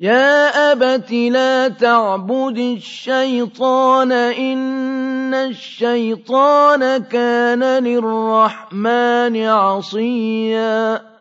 يَا أَبَتِ لَا تَعْبُدِ الشَّيْطَانَ ۖ إِنَّ الشَّيْطَانَ كَانَ لِلرَّحْمَٰنِ عَصِيًّا